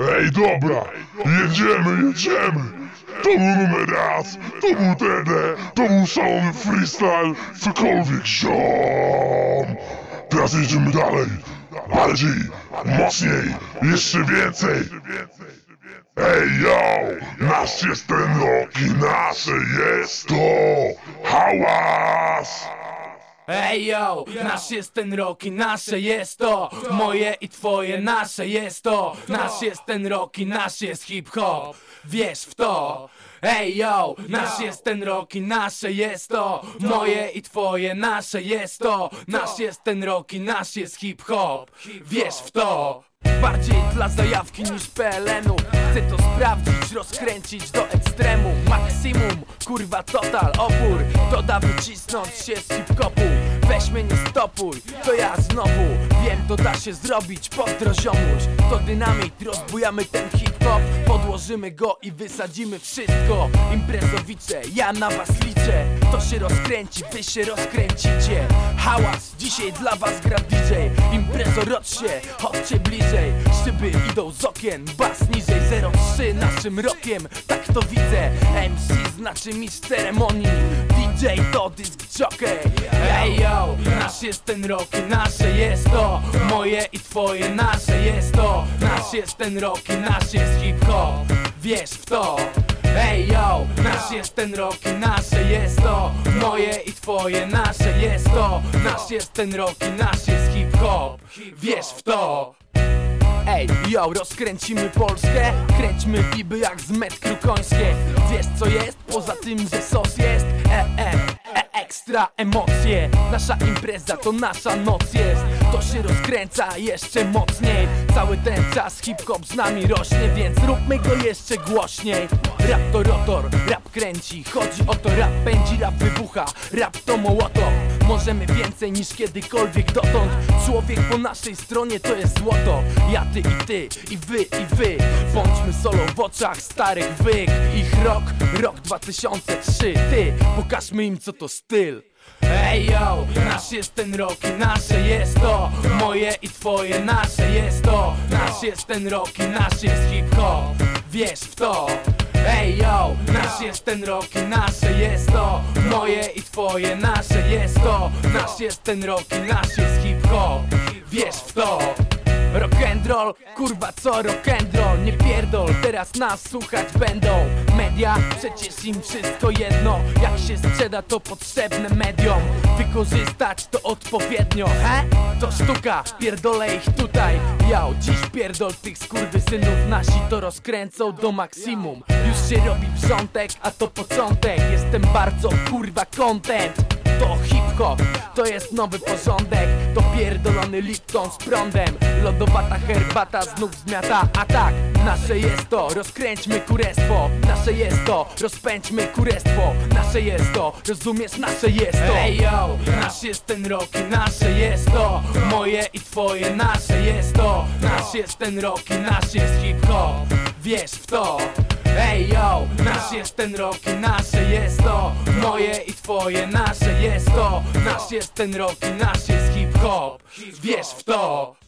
Ej, dobra, jedziemy, jedziemy. To był numer raz, to był TD, to był szalony freestyle, cokolwiek ziom. Teraz jedziemy dalej, bardziej, mocniej, jeszcze więcej. Ej, yo, nasz jest ten rok i nasze jest to hałas. Ej yo, nasz jest ten rok i nasze jest to. Moje i twoje, nasze jest to. Nasz jest ten rok i nasz jest hip-hop. Wierz w to. Ej yo, nasz jest ten rok i nasze jest to. Moje i twoje, nasze jest to. Nasz jest ten rok i nasz jest hip-hop. Wierz w to Bardziej dla zajawki niż PLN-u Chcę to sprawdzić, rozkręcić do ekstremu. Maksimum, kurwa total, opór. To da wycisnąć się z hip-hopu. Weź mnie nie stopuj, to ja znowu. Wiem, to da się zrobić, pozdro To dynamit, rozbujamy ten hip-hop. Podłożymy go i wysadzimy wszystko. Imprezowicze, ja na was liczę. To się rozkręci, wy się rozkręcicie. Hałas, dzisiaj dla was gra DJ Imprezo się, chodźcie bliżej. Szyby idą z okien, bas niżej 03 naszym rokiem, tak to widzę MC znaczy mistrz ceremonii DJ to disc jockey. Ej yo, nasz jest ten rok i nasze jest to. Moje i twoje, nasze jest to. Nasz jest ten rok i nasz jest hip-hop. Wierz w to Ej yo, nasz jest ten rok i nasze jest to. Moje i twoje, nasze jest to. Nasz jest ten rok i nasz jest hip-hop. Wierz w to. Ej, yo, rozkręcimy Polskę. Kręćmy biby jak z metru końskie. Wiesz co jest? Poza tym, że sos jest E, e, e, ekstra emocje. Nasza impreza to nasza noc jest. To się rozkręca jeszcze mocniej. Cały ten czas hip-hop z nami rośnie Więc róbmy go jeszcze głośniej. Rap to rotor, rap kręci. Chodzi o to, rap pędzi, rap wybucha. Rap to mołotow Możemy więcej niż kiedykolwiek dotąd. Człowiek po naszej stronie to jest złoto. Ja, ty i ty, i wy, i wy. Bądźmy solo w oczach starych wyk. Ich rok, rok 2003 Ty, pokażmy im co to styl. Ej yo, nasz jest ten rok i nasze jest to. Moje i twoje, nasze jest to. Nasz jest ten rok i nasz jest hip-hop. Wierz w to Ej yo, nasz jest ten rok i nasze jest to. Moje i twoje, nasze jest to. Nasz jest ten rok i nasz jest hip-hop. Wierz w to Rock'n'roll, kurwa co rock'n'roll Nie pierdol, teraz nas słuchać będą. Media, przecież im wszystko jedno. Jak się sprzeda to potrzebne mediom Wykorzystać to odpowiednio, he? To sztuka, pierdolę ich tutaj. Ja dziś pierdol tych skurwysynów. Nasi to rozkręcą do maksimum. Już się robi wrzątek, a to początek. Jestem bardzo kurwa content to hip-hop To jest nowy porządek. To pierdolony Lipton z prądem. Lodowata herbata znów zmiata A tak, nasze jest to Rozkręćmy kurestwo. Nasze jest to, rozpędźmy kurestwo. Nasze jest to, rozumiesz? Nasze jest to. Ej yo, nasz jest ten rok i nasze jest to. Moje i twoje, nasze jest to. Nasz jest ten rok i nasz jest hip-hop. Wierz w to Ej yo, nasz jest ten rok i nasze jest to. Moje i twoje, nasze jest to. Nasz jest ten rok i nasz jest hip-hop. Wierz w to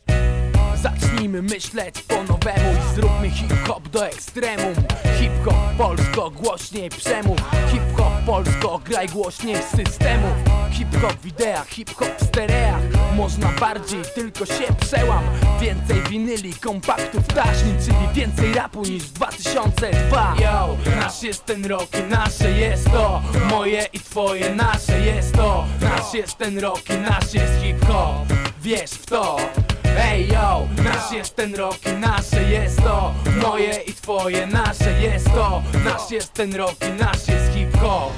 Zacznijmy myśleć po nowemu i zróbmy hip-hop do ekstremum. Hip-hop polsko, głośniej przemów Hip-hop polsko, graj głośniej systemu. Hip-hop w ideach, hip-hop w stereach. Można bardziej, tylko się przełam. Więcej winyli, kompaktów, taśni Czyli więcej rapu niż 2002 Yo, nasz jest ten rok i nasze jest to. Moje i twoje, nasze jest to. Nasz jest ten rok i nasz jest hip-hop. Wierz w to Ej yo, nasz jest ten rok i nasze jest to. Moje i twoje, nasze jest to. Nasz jest ten rok i nasz jest hip-hop